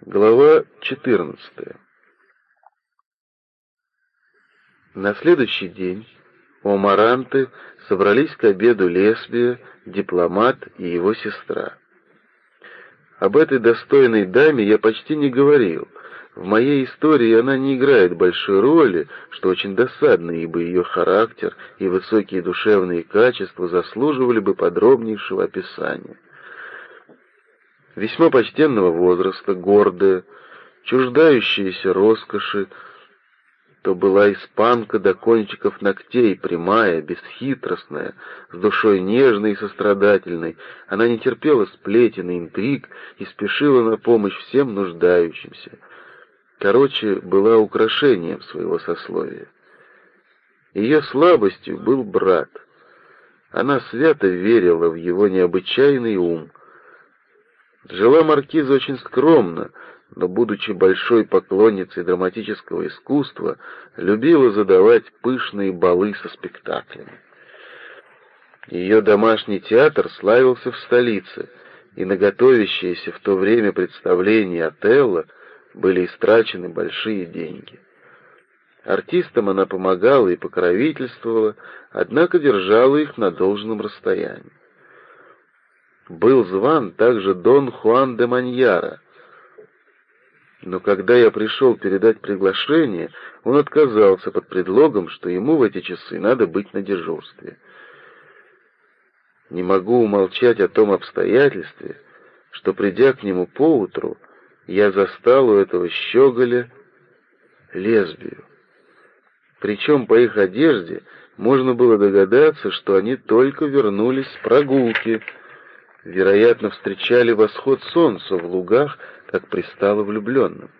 Глава 14. На следующий день у Амаранты собрались к обеду лесбия, дипломат и его сестра. Об этой достойной даме я почти не говорил. В моей истории она не играет большой роли, что очень досадно, ибо ее характер и высокие душевные качества заслуживали бы подробнейшего описания весьма почтенного возраста, гордая, чуждающаяся роскоши, то была испанка до кончиков ногтей, прямая, бесхитростная, с душой нежной и сострадательной. Она не терпела сплетен и интриг и спешила на помощь всем нуждающимся. Короче, была украшением своего сословия. Ее слабостью был брат. Она свято верила в его необычайный ум — Жила маркиза очень скромно, но, будучи большой поклонницей драматического искусства, любила задавать пышные балы со спектаклями. Ее домашний театр славился в столице, и на готовящееся в то время представление Отелло были истрачены большие деньги. Артистам она помогала и покровительствовала, однако держала их на должном расстоянии был зван также Дон Хуан де Маньяра. Но когда я пришел передать приглашение, он отказался под предлогом, что ему в эти часы надо быть на дежурстве. Не могу умолчать о том обстоятельстве, что, придя к нему поутру, я застал у этого щеголя лесбию. Причем по их одежде можно было догадаться, что они только вернулись с прогулки — вероятно, встречали восход солнца в лугах, как пристало влюбленным.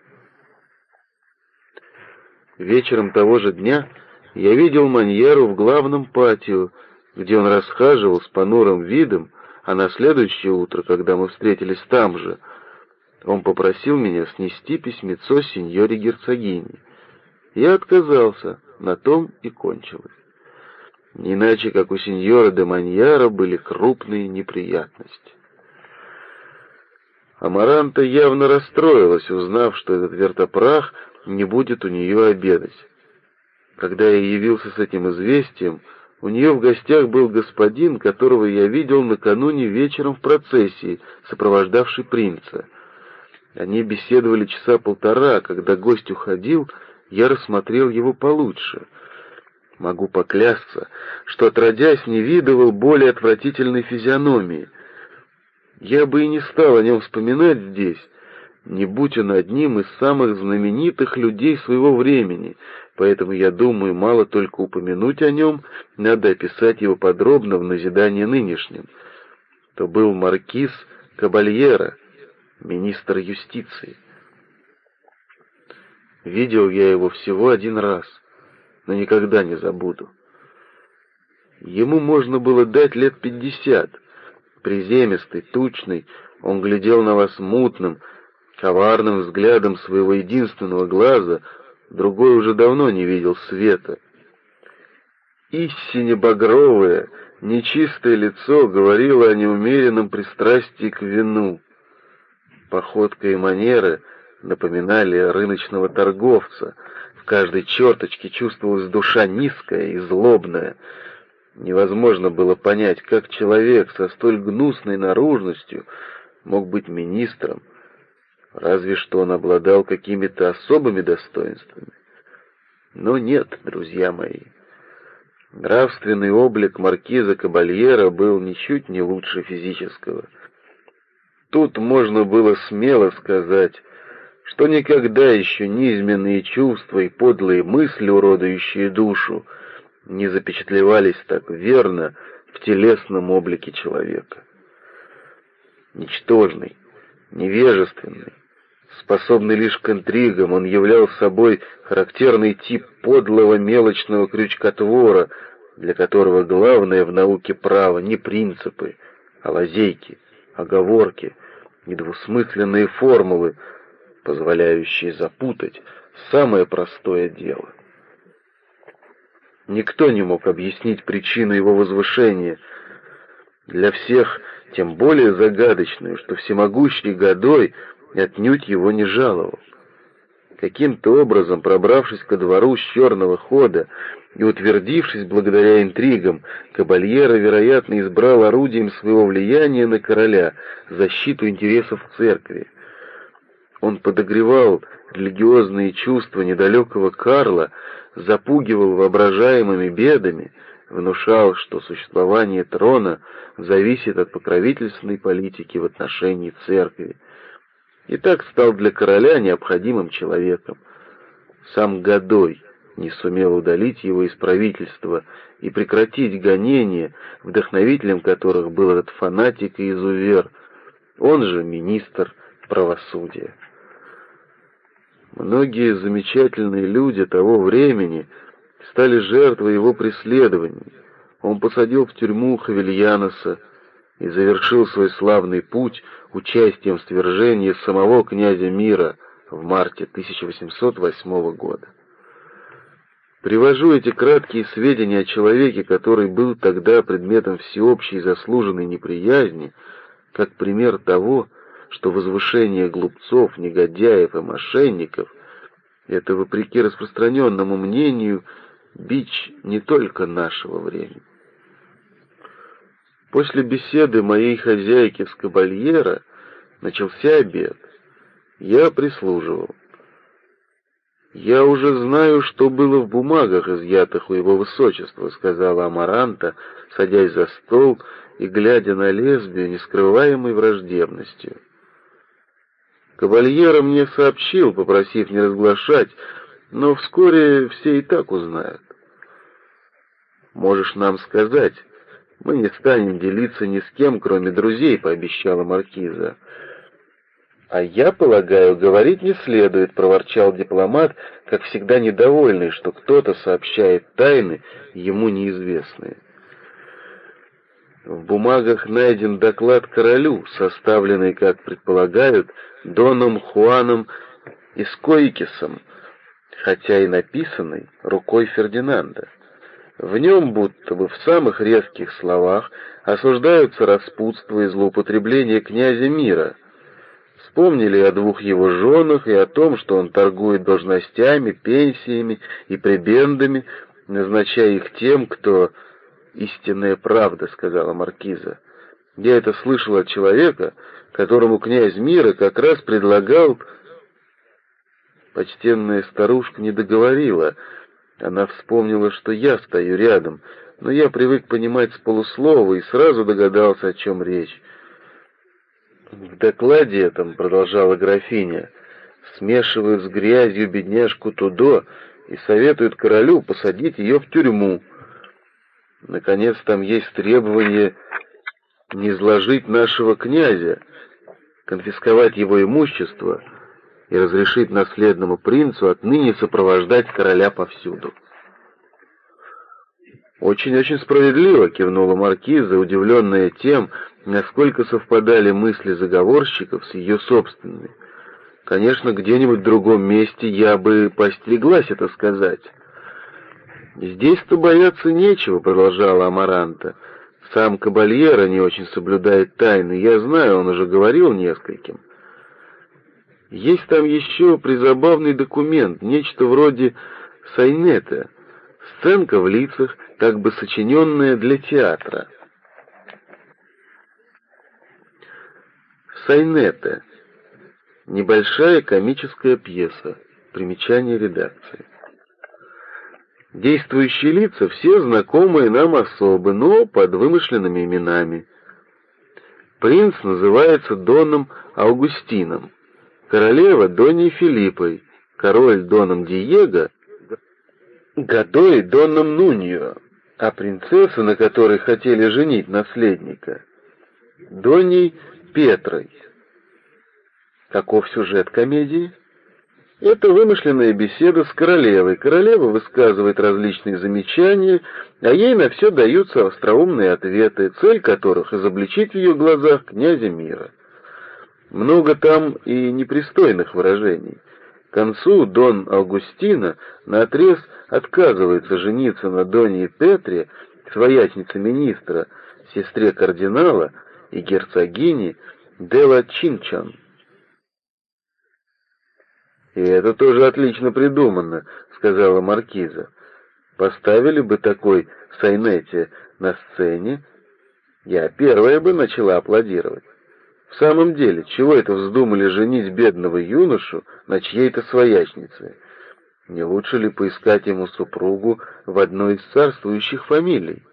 Вечером того же дня я видел Маньеру в главном патио, где он расхаживал с понурым видом, а на следующее утро, когда мы встретились там же, он попросил меня снести письмецо сеньоре герцогини. Я отказался, на том и кончилось. Иначе, как у сеньора де Маньяра были крупные неприятности. Амаранта явно расстроилась, узнав, что этот вертопрах не будет у нее обедать. Когда я явился с этим известием, у нее в гостях был господин, которого я видел накануне вечером в процессии, сопровождавший принца. Они беседовали часа полтора, когда гость уходил, я рассмотрел его получше — Могу поклясться, что, отродясь, не видывал более отвратительной физиономии. Я бы и не стал о нем вспоминать здесь, не будь он одним из самых знаменитых людей своего времени, поэтому, я думаю, мало только упомянуть о нем, надо описать его подробно в назидание нынешним. То был маркиз Кабальера, министр юстиции. Видел я его всего один раз — но никогда не забуду. Ему можно было дать лет пятьдесят. Приземистый, тучный, он глядел на вас мутным, коварным взглядом своего единственного глаза, другой уже давно не видел света. Истине багровое, нечистое лицо говорило о неумеренном пристрастии к вину. Походка и манеры напоминали рыночного торговца — каждой черточке чувствовалась душа низкая и злобная. Невозможно было понять, как человек со столь гнусной наружностью мог быть министром, разве что он обладал какими-то особыми достоинствами. Но нет, друзья мои, нравственный облик маркиза Кабальера был ничуть не лучше физического. Тут можно было смело сказать, что никогда еще низменные чувства и подлые мысли, уродующие душу, не запечатлевались так верно в телесном облике человека. Ничтожный, невежественный, способный лишь к интригам, он являл собой характерный тип подлого мелочного крючкотвора, для которого главное в науке права не принципы, а лазейки, оговорки, недвусмысленные формулы, позволяющие запутать самое простое дело. Никто не мог объяснить причину его возвышения, для всех тем более загадочную, что всемогущий Годой отнюдь его не жаловал. Каким-то образом, пробравшись ко двору с черного хода и утвердившись благодаря интригам, Кабальера, вероятно, избрал орудием своего влияния на короля защиту интересов церкви. Он подогревал религиозные чувства недалекого Карла, запугивал воображаемыми бедами, внушал, что существование трона зависит от покровительственной политики в отношении церкви, и так стал для короля необходимым человеком. Сам Годой не сумел удалить его из правительства и прекратить гонения, вдохновителем которых был этот фанатик и изувер, он же министр правосудия. Многие замечательные люди того времени стали жертвой его преследований. Он посадил в тюрьму Хавельяноса и завершил свой славный путь участием в свержении самого князя мира в марте 1808 года. Привожу эти краткие сведения о человеке, который был тогда предметом всеобщей заслуженной неприязни, как пример того, что возвышение глупцов, негодяев и мошенников — это, вопреки распространенному мнению, бич не только нашего времени. После беседы моей хозяйки с кабальера начался обед. Я прислуживал. «Я уже знаю, что было в бумагах, изъятых у его высочества», — сказала Амаранта, садясь за стол и глядя на лезвие, нескрываемой враждебностью. Кавальера мне сообщил, попросив не разглашать, но вскоре все и так узнают. «Можешь нам сказать, мы не станем делиться ни с кем, кроме друзей», — пообещала Маркиза. «А я полагаю, говорить не следует», — проворчал дипломат, как всегда недовольный, что кто-то сообщает тайны, ему неизвестные. В бумагах найден доклад королю, составленный, как предполагают, Доном Хуаном Искоикисом, хотя и написанный рукой Фердинанда. В нем будто бы в самых резких словах осуждаются распутство и злоупотребление князя мира — Вспомнили о двух его женах и о том, что он торгует должностями, пенсиями и прибендами, назначая их тем, кто... «Истинная правда», — сказала Маркиза. «Я это слышал от человека, которому князь мира как раз предлагал...» Почтенная старушка не договорила. Она вспомнила, что я стою рядом, но я привык понимать с полуслова и сразу догадался, о чем речь. В докладе этом, продолжала графиня, смешивают с грязью бедняжку Тудо и советуют королю посадить ее в тюрьму. Наконец, там есть требование не изложить нашего князя, конфисковать его имущество и разрешить наследному принцу отныне сопровождать короля повсюду. «Очень-очень справедливо», — кивнула маркиза, удивленная тем, насколько совпадали мысли заговорщиков с ее собственными. Конечно, где-нибудь в другом месте я бы постереглась это сказать. «Здесь-то бояться нечего», — продолжала Амаранта. «Сам Кабальера не очень соблюдает тайны, я знаю, он уже говорил нескольким. Есть там еще призабавный документ, нечто вроде сайнета, сценка в лицах, как бы сочиненная для театра». Сайнета. Небольшая комическая пьеса. Примечание редакции. Действующие лица все знакомые нам особы, но под вымышленными именами. Принц называется Доном Аугустином, королева Доней Филиппой, король Доном Диего, Годой Доном Нуньо, а принцесса, на которой хотели женить наследника, Доней Петрой. Каков сюжет комедии? Это вымышленная беседа с королевой. Королева высказывает различные замечания, а ей на все даются остроумные ответы, цель которых — изобличить в ее глазах князя мира. Много там и непристойных выражений. К концу Дон Августина наотрез отказывается жениться на Доне Петре, своячнице министра, сестре кардинала, и герцогини Дела Чинчан. «И это тоже отлично придумано», — сказала маркиза. «Поставили бы такой Сайнете на сцене, я первая бы начала аплодировать. В самом деле, чего это вздумали женить бедного юношу на чьей-то своячнице? Не лучше ли поискать ему супругу в одной из царствующих фамилий?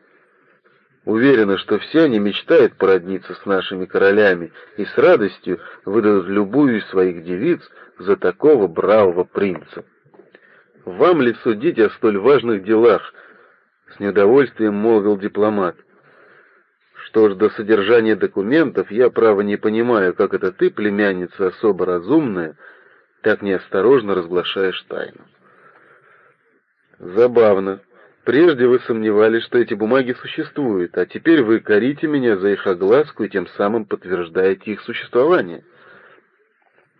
Уверена, что все они мечтают породниться с нашими королями и с радостью выдадут любую из своих девиц за такого бравого принца. Вам ли судить о столь важных делах? С неудовольствием молвил дипломат. Что ж до содержания документов, я, право, не понимаю, как это ты, племянница особо разумная, так неосторожно разглашаешь тайну. Забавно. Прежде вы сомневались, что эти бумаги существуют, а теперь вы корите меня за их огласку и тем самым подтверждаете их существование.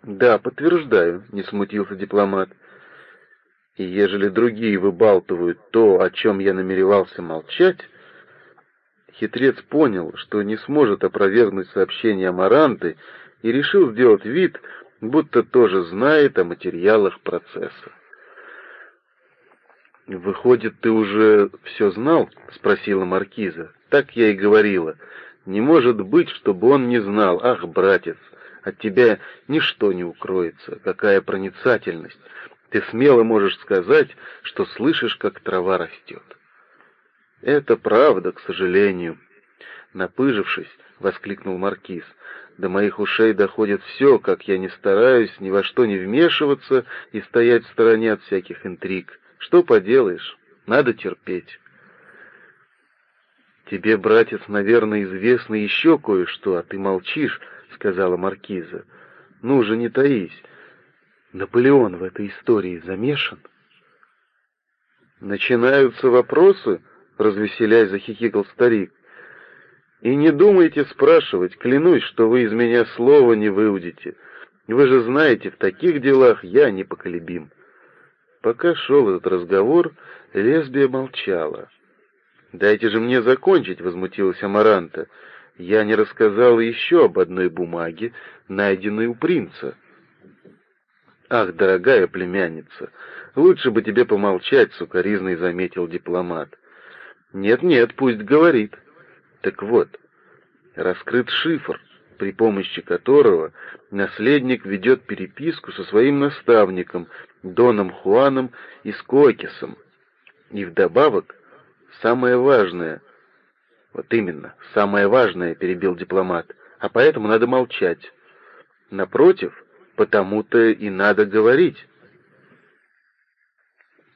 Да, подтверждаю, не смутился дипломат. И ежели другие выбалтывают то, о чем я намеревался молчать, хитрец понял, что не сможет опровергнуть сообщение Амаранты и решил сделать вид, будто тоже знает о материалах процесса. «Выходит, ты уже все знал?» — спросила маркиза. «Так я и говорила. Не может быть, чтобы он не знал. Ах, братец, от тебя ничто не укроется. Какая проницательность! Ты смело можешь сказать, что слышишь, как трава растет». «Это правда, к сожалению». Напыжившись, воскликнул маркиз. «До моих ушей доходит все, как я не стараюсь ни во что не вмешиваться и стоять в стороне от всяких интриг. Что поделаешь, надо терпеть. Тебе, братец, наверное, известно еще кое-что, а ты молчишь, — сказала маркиза. Ну же, не таись. Наполеон в этой истории замешан? Начинаются вопросы, — развеселясь захихикал старик. И не думайте спрашивать, клянусь, что вы из меня слова не выудите. Вы же знаете, в таких делах я непоколебим. Пока шел этот разговор, лесбия молчала. «Дайте же мне закончить», — возмутилась Амаранта. «Я не рассказал еще об одной бумаге, найденной у принца». «Ах, дорогая племянница, лучше бы тебе помолчать», — сукоризный заметил дипломат. «Нет-нет, пусть говорит». «Так вот, раскрыт шифр, при помощи которого наследник ведет переписку со своим наставником, Доном Хуаном и Скокисом. И вдобавок, самое важное, вот именно, самое важное, перебил дипломат, а поэтому надо молчать. Напротив, потому-то и надо говорить.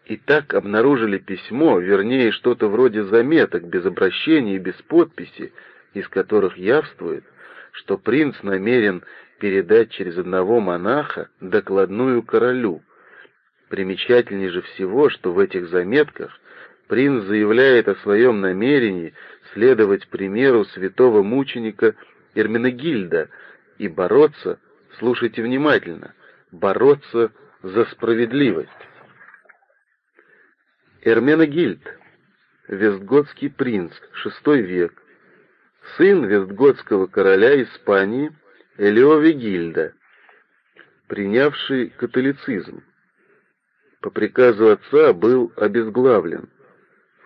И так обнаружили письмо, вернее, что-то вроде заметок, без обращения и без подписи, из которых явствует, что принц намерен передать через одного монаха докладную королю. Примечательнее же всего, что в этих заметках принц заявляет о своем намерении следовать примеру святого мученика Эрменегильда и бороться, слушайте внимательно, бороться за справедливость. Эрменегильд, вестготский принц, VI век, сын вестготского короля Испании Элиовигильда, принявший католицизм. По приказу отца был обезглавлен,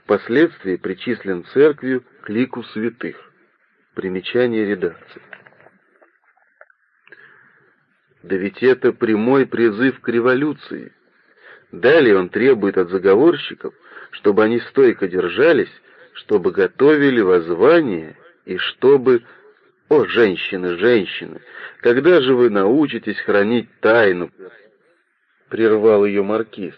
впоследствии причислен церковью к лику святых. Примечание редакции. Да ведь это прямой призыв к революции. Далее он требует от заговорщиков, чтобы они стойко держались, чтобы готовили воззвание и чтобы... О, женщины, женщины, когда же вы научитесь хранить тайну? Прервал ее маркиз.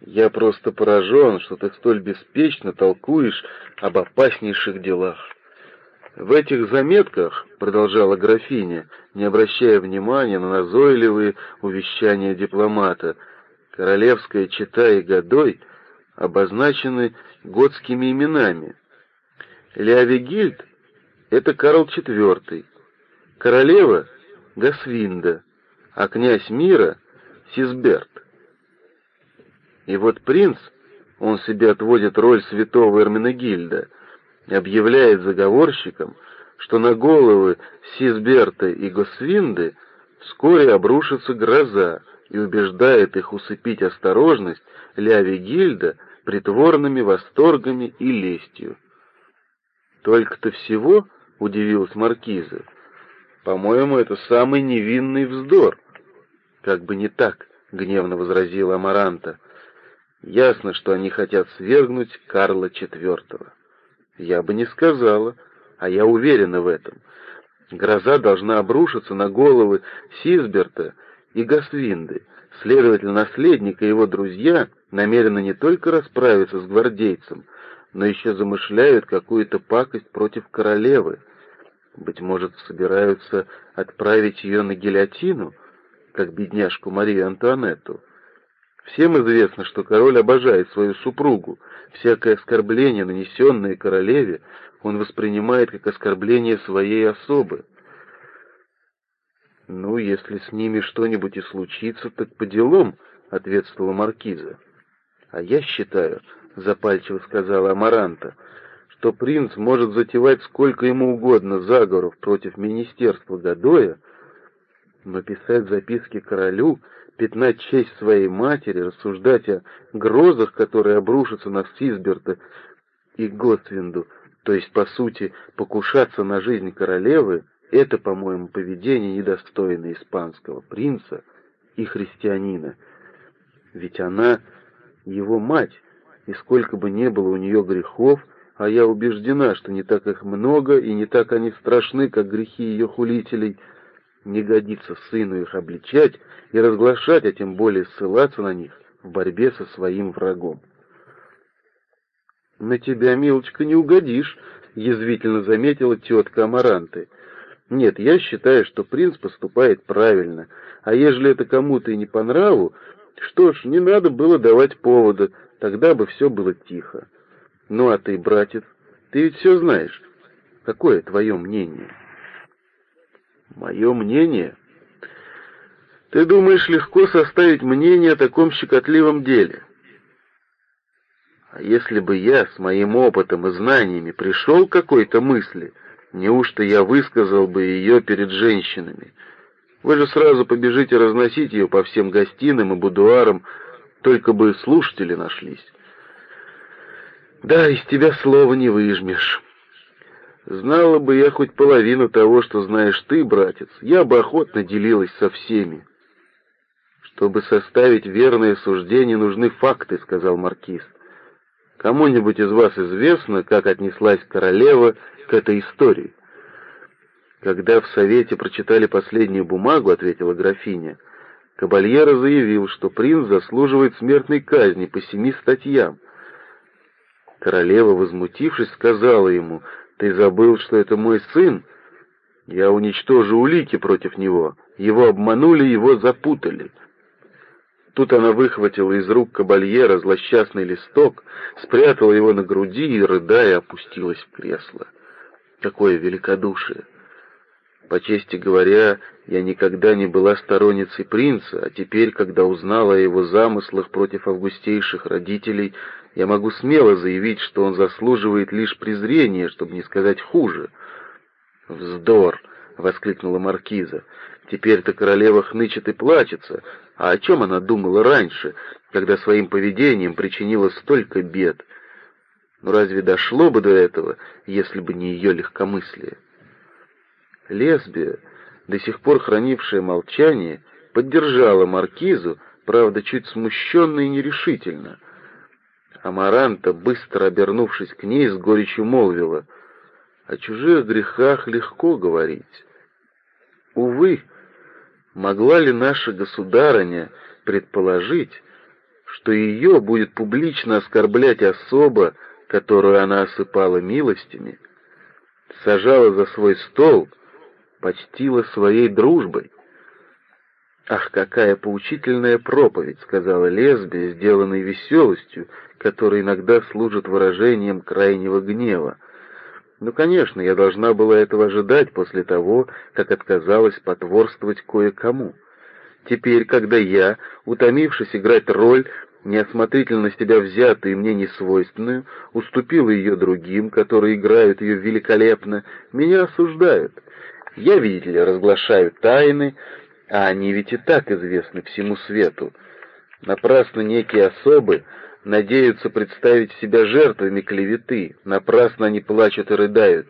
Я просто поражен, что ты столь беспечно толкуешь об опаснейших делах. В этих заметках, продолжала графиня, не обращая внимания на назойливые увещания дипломата, королевская чета и Годой обозначены готскими именами. Леовигильд это Карл IV, королева — Гасвинда, а князь мира — Сизберт. И вот принц, он себе отводит роль святого Эрменегильда, объявляет заговорщикам, что на головы Сизберта и Госвинды вскоре обрушится гроза и убеждает их усыпить осторожность Ляви Гильда притворными восторгами и лестью. «Только-то всего?» — удивилась Маркиза. «По-моему, это самый невинный вздор». «Как бы не так», — гневно возразила Амаранта. «Ясно, что они хотят свергнуть Карла IV». «Я бы не сказала, а я уверена в этом. Гроза должна обрушиться на головы Сизберта и Гасвинды. Следовательно, наследник и его друзья намерены не только расправиться с гвардейцем, но еще замышляют какую-то пакость против королевы. Быть может, собираются отправить ее на гильотину, как бедняжку Марию Антуанетту. Всем известно, что король обожает свою супругу. Всякое оскорбление, нанесенное королеве, он воспринимает как оскорбление своей особы. «Ну, если с ними что-нибудь и случится, так по делам», — ответствовала маркиза. «А я считаю, — запальчиво сказала Амаранта, — что принц может затевать сколько ему угодно заговоров против министерства Гадоя, но писать записки королю, пятнать честь своей матери, рассуждать о грозах, которые обрушатся на Сизберта и Готвинду, то есть, по сути, покушаться на жизнь королевы, это, по-моему, поведение недостойное испанского принца и христианина. Ведь она его мать, и сколько бы ни было у нее грехов, а я убеждена, что не так их много и не так они страшны, как грехи ее хулителей, не годится сыну их обличать и разглашать, а тем более ссылаться на них в борьбе со своим врагом. «На тебя, милочка, не угодишь», — язвительно заметила тетка Амаранты. «Нет, я считаю, что принц поступает правильно, а ежели это кому-то и не по нраву, что ж, не надо было давать повода, тогда бы все было тихо. Ну а ты, братец, ты ведь все знаешь. Какое твое мнение? Мое мнение? Ты думаешь, легко составить мнение о таком щекотливом деле? А если бы я с моим опытом и знаниями пришел к какой-то мысли, неужто я высказал бы ее перед женщинами? Вы же сразу побежите разносить ее по всем гостиным и будуарам, только бы слушатели нашлись. Да, из тебя слова не выжмешь. Знала бы я хоть половину того, что знаешь ты, братец, я бы охотно делилась со всеми. Чтобы составить верное суждение, нужны факты, сказал маркиз. Кому-нибудь из вас известно, как отнеслась королева к этой истории? Когда в совете прочитали последнюю бумагу, ответила графиня, Кабальера заявил, что принц заслуживает смертной казни по семи статьям. Королева, возмутившись, сказала ему, «Ты забыл, что это мой сын? Я уничтожу улики против него. Его обманули, его запутали». Тут она выхватила из рук кабальера злосчастный листок, спрятала его на груди и, рыдая, опустилась в кресло. Какое великодушие! По чести говоря, я никогда не была сторонницей принца, а теперь, когда узнала о его замыслах против августейших родителей, я могу смело заявить, что он заслуживает лишь презрения, чтобы не сказать хуже. «Вздор!» — воскликнула маркиза. «Теперь-то королева хнычет и плачется. А о чем она думала раньше, когда своим поведением причинила столько бед? Ну разве дошло бы до этого, если бы не ее легкомыслие?» Лесбия, до сих пор хранившая молчание, поддержала маркизу, правда, чуть смущенно и нерешительно. Амаранта, быстро обернувшись к ней, с горечью молвила, «О чужих грехах легко говорить. Увы, могла ли наша государыня предположить, что ее будет публично оскорблять особа, которую она осыпала милостями, сажала за свой стол — почтила своей дружбой. «Ах, какая поучительная проповедь!» — сказала лесбия, сделанной веселостью, которая иногда служит выражением крайнего гнева. Ну, конечно, я должна была этого ожидать после того, как отказалась потворствовать кое-кому. Теперь, когда я, утомившись играть роль, неосмотрительно себя взятую и мне несвойственную, уступила ее другим, которые играют ее великолепно, меня осуждают — я, видите ли, разглашаю тайны, А они ведь и так известны всему свету. Напрасно некие особы надеются представить себя жертвами клеветы, напрасно они плачут и рыдают.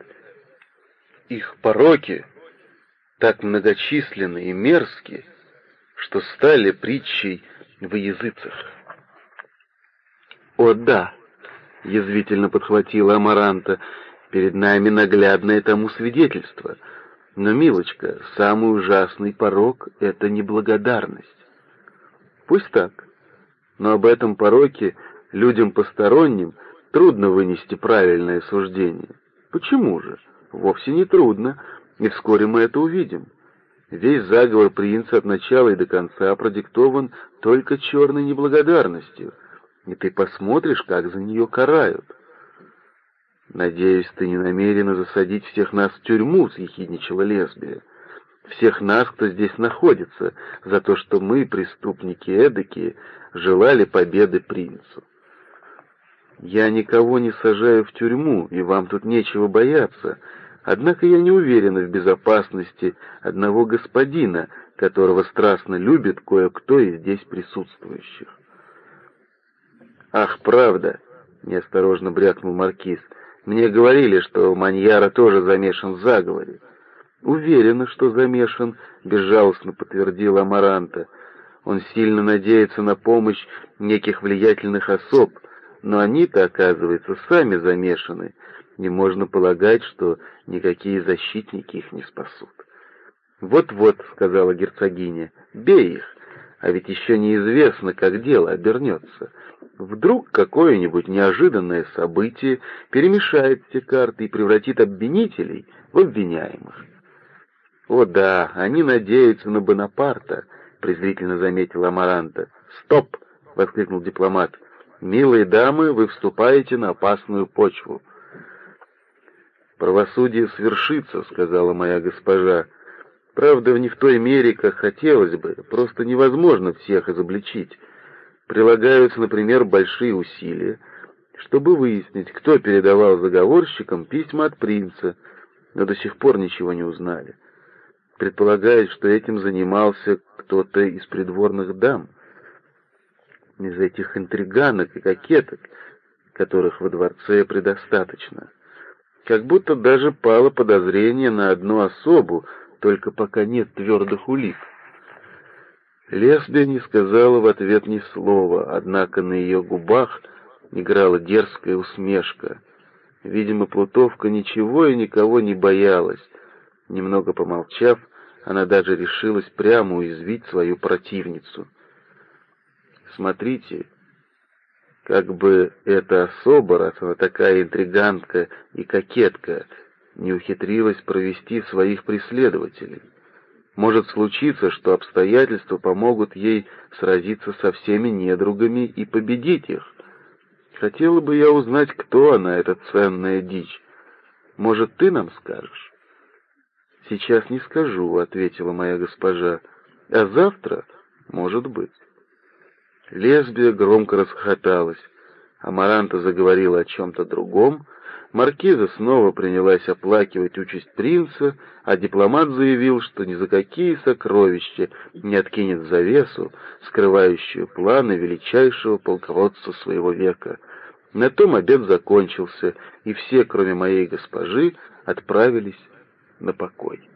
Их пороки так многочисленны и мерзки, что стали притчей в языцах. «О да!» — язвительно подхватила Амаранта. «Перед нами наглядное тому свидетельство. Но, милочка, самый ужасный порок — это неблагодарность. Пусть так, но об этом пороке людям посторонним трудно вынести правильное суждение. Почему же? Вовсе не трудно, и вскоре мы это увидим. Весь заговор принца от начала и до конца продиктован только черной неблагодарностью, и ты посмотришь, как за нее карают. Надеюсь, ты не намерена засадить всех нас в тюрьму, съехидничала лесбия. Всех нас, кто здесь находится, за то, что мы, преступники эдакие, желали победы принцу. Я никого не сажаю в тюрьму, и вам тут нечего бояться, однако я не уверена в безопасности одного господина, которого страстно любит кое-кто из здесь присутствующих. «Ах, правда!» — неосторожно брякнул маркиз. «Мне говорили, что Маньяра тоже замешан в заговоре». «Уверена, что замешан», — безжалостно подтвердила Амаранта. «Он сильно надеется на помощь неких влиятельных особ, но они-то, оказывается, сами замешаны, и можно полагать, что никакие защитники их не спасут». «Вот-вот», — сказала герцогиня, — «бей их, а ведь еще неизвестно, как дело обернется». Вдруг какое-нибудь неожиданное событие перемешает все карты и превратит обвинителей в обвиняемых. «О да, они надеются на Бонапарта», — презрительно заметила Амаранта. «Стоп!» — воскликнул дипломат. «Милые дамы, вы вступаете на опасную почву». «Правосудие свершится», — сказала моя госпожа. «Правда, не в той мере, как хотелось бы. Просто невозможно всех изобличить. Прилагаются, например, большие усилия, чтобы выяснить, кто передавал заговорщикам письма от принца, но до сих пор ничего не узнали. Предполагают, что этим занимался кто-то из придворных дам, из этих интриганок и кокеток, которых во дворце предостаточно. Как будто даже пало подозрение на одну особу, только пока нет твердых улик. Лесбия не сказала в ответ ни слова, однако на ее губах играла дерзкая усмешка. Видимо, Плутовка ничего и никого не боялась. Немного помолчав, она даже решилась прямо уязвить свою противницу. «Смотрите, как бы эта особа, раз она такая интригантка и кокетка, не ухитрилась провести своих преследователей». Может случиться, что обстоятельства помогут ей сразиться со всеми недругами и победить их. Хотела бы я узнать, кто она, эта ценная дичь. Может, ты нам скажешь? Сейчас не скажу, ответила моя госпожа. А завтра, может быть. Лесбия громко расхохоталась. Амаранта заговорила о чем-то другом, Маркиза снова принялась оплакивать участь принца, а дипломат заявил, что ни за какие сокровища не откинет завесу, скрывающую планы величайшего полководца своего века. На том обед закончился, и все, кроме моей госпожи, отправились на покой.